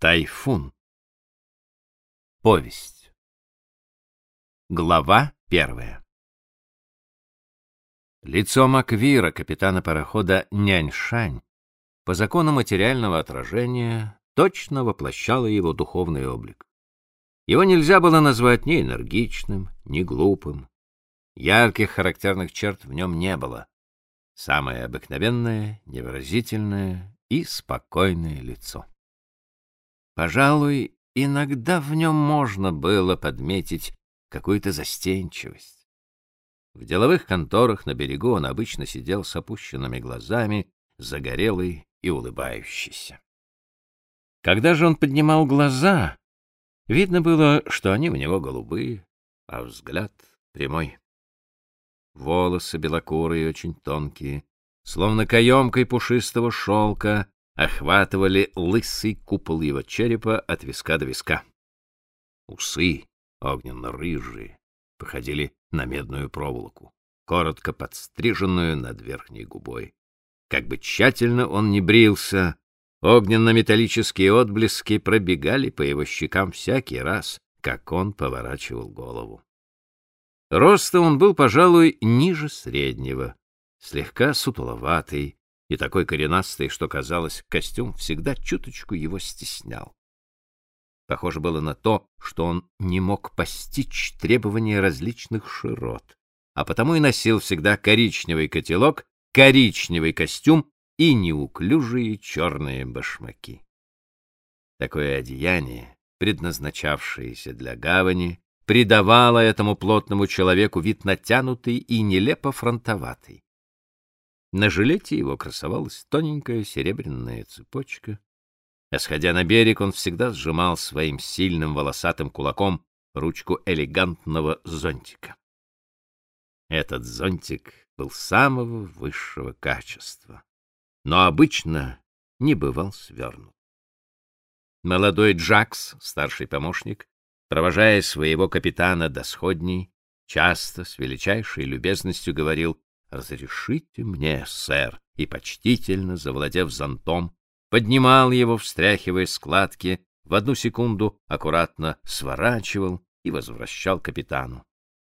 Тайфун. Повесть. Глава первая. Лицо Маквира, капитана парохода Няньшань, по закону материального отражения, точно воплощало его духовный облик. Его нельзя было назвать ни энергичным, ни глупым. Ярких характерных черт в нем не было. Самое обыкновенное, невыразительное и спокойное лицо. Пожалуй, иногда в нем можно было подметить какую-то застенчивость. В деловых конторах на берегу он обычно сидел с опущенными глазами, загорелый и улыбающийся. Когда же он поднимал глаза, видно было, что они у него голубые, а взгляд прямой. Волосы белокурые, очень тонкие, словно каемкой пушистого шелка, охватывали лысый купол его черепа от виска до виска. Усы, огненно-рыжие, походили на медную проволоку, коротко подстриженную над верхней губой. Как бы тщательно он не брился, огненно-металлические отблески пробегали по его щекам всякий раз, как он поворачивал голову. Роста он был, пожалуй, ниже среднего, слегка сутуловатый, и такой коренастый, что, казалось, костюм всегда чуточку его стеснял. Похоже было на то, что он не мог постичь требования различных широт, а потому и носил всегда коричневый котелок, коричневый костюм и неуклюжие черные башмаки. Такое одеяние, предназначавшееся для гавани, придавало этому плотному человеку вид натянутый и нелепо фронтоватый. На жилете его красовалась тоненькая серебряная цепочка, а на берег, он всегда сжимал своим сильным волосатым кулаком ручку элегантного зонтика. Этот зонтик был самого высшего качества, но обычно не бывал свернут. Молодой Джакс, старший помощник, провожая своего капитана до сходней, часто с величайшей любезностью говорил «Разрешите мне, сэр», и, почтительно завладев зонтом, поднимал его, встряхивая складки, в одну секунду аккуратно сворачивал и возвращал капитану.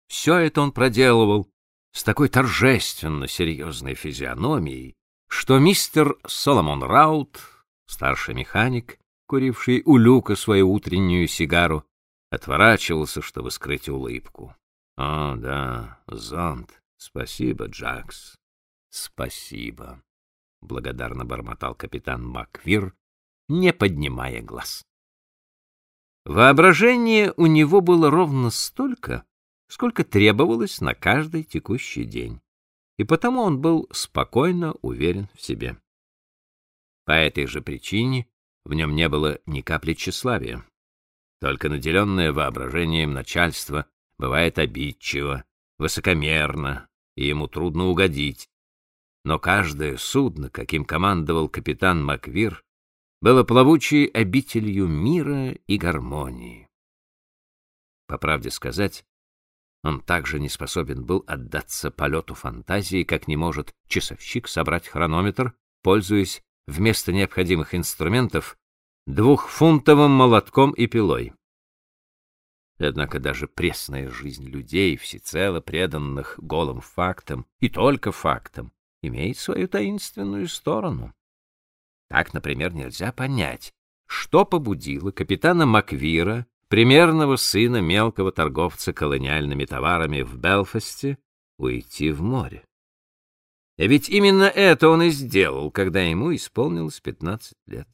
Все это он проделывал с такой торжественно серьезной физиономией, что мистер Соломон Раут, старший механик, куривший у люка свою утреннюю сигару, отворачивался, чтобы скрыть улыбку. О, да, зонт. Спасибо, Джакс. Спасибо, благодарно бормотал капитан Маквир, не поднимая глаз. Воображение у него было ровно столько, сколько требовалось на каждый текущий день, и потому он был спокойно уверен в себе. По этой же причине в нем не было ни капли тщеславия. Только наделенное воображением начальство бывает обидчиво, высокомерно, и ему трудно угодить. Но каждое судно, каким командовал капитан Маквир, было плавучей обителью мира и гармонии. По правде сказать, он также не способен был отдаться полету фантазии, как не может часовщик собрать хронометр, пользуясь вместо необходимых инструментов двухфунтовым молотком и пилой. Однако даже пресная жизнь людей, всецело преданных голым фактам, и только фактам, имеет свою таинственную сторону. Так, например, нельзя понять, что побудило капитана Маквира, примерного сына мелкого торговца колониальными товарами в Белфасте, уйти в море. Ведь именно это он и сделал, когда ему исполнилось 15 лет.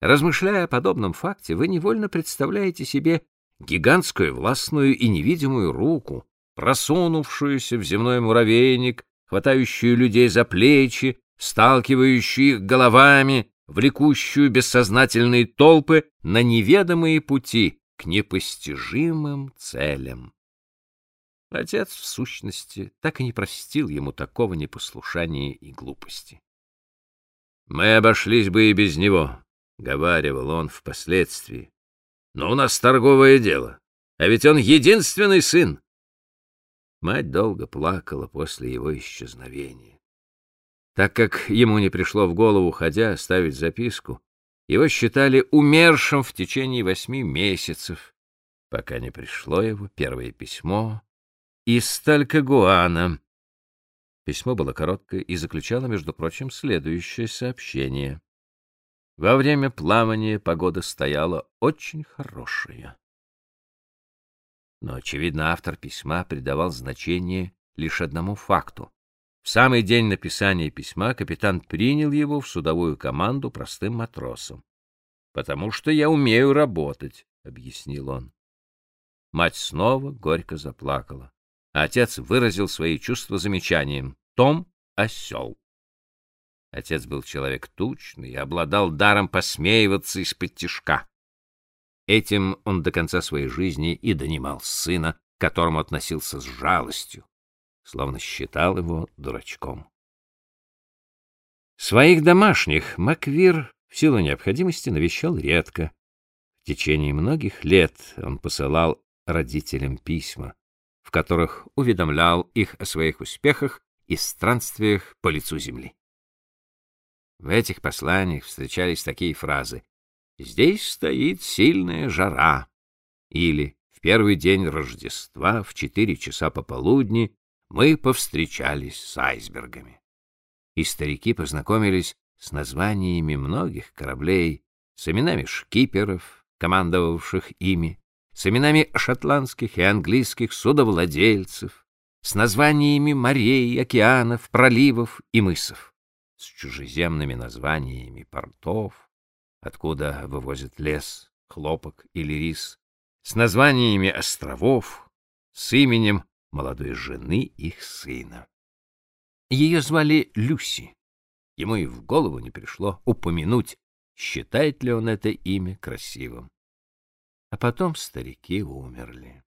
Размышляя о подобном факте, вы невольно представляете себе гигантскую властную и невидимую руку, просунувшуюся в земной муравейник, хватающую людей за плечи, сталкивающую их головами, влекущую бессознательные толпы на неведомые пути к непостижимым целям. Отец, в сущности, так и не простил ему такого непослушания и глупости. «Мы обошлись бы и без него», — говаривал он впоследствии, но у нас торговое дело, а ведь он единственный сын. Мать долго плакала после его исчезновения. Так как ему не пришло в голову, ходя, оставить записку, Его считали умершим в течение восьми месяцев, пока не пришло его первое письмо из Талькагуана. Письмо было короткое и заключало, между прочим, следующее сообщение. Во время плавания погода стояла очень хорошая. Но, очевидно, автор письма придавал значение лишь одному факту. В самый день написания письма капитан принял его в судовую команду простым матросом. «Потому что я умею работать», — объяснил он. Мать снова горько заплакала, а отец выразил свои чувства замечанием «Том — осел». Отец был человек тучный и обладал даром посмеиваться из-под тишка. Этим он до конца своей жизни и донимал сына, к которому относился с жалостью, словно считал его дурачком. Своих домашних Маквир в силу необходимости навещал редко. В течение многих лет он посылал родителям письма, в которых уведомлял их о своих успехах и странствиях по лицу земли. В этих посланиях встречались такие фразы. «Здесь стоит сильная жара» или «В первый день Рождества в четыре часа пополудни мы повстречались с айсбергами». И старики познакомились с названиями многих кораблей, с именами шкиперов, командовавших ими, с именами шотландских и английских судовладельцев, с названиями морей, океанов, проливов и мысов с чужеземными названиями портов, откуда вывозят лес, хлопок или рис, с названиями островов, с именем молодой жены их сына. Ее звали Люси. Ему и в голову не пришло упомянуть, считает ли он это имя красивым. А потом старики умерли.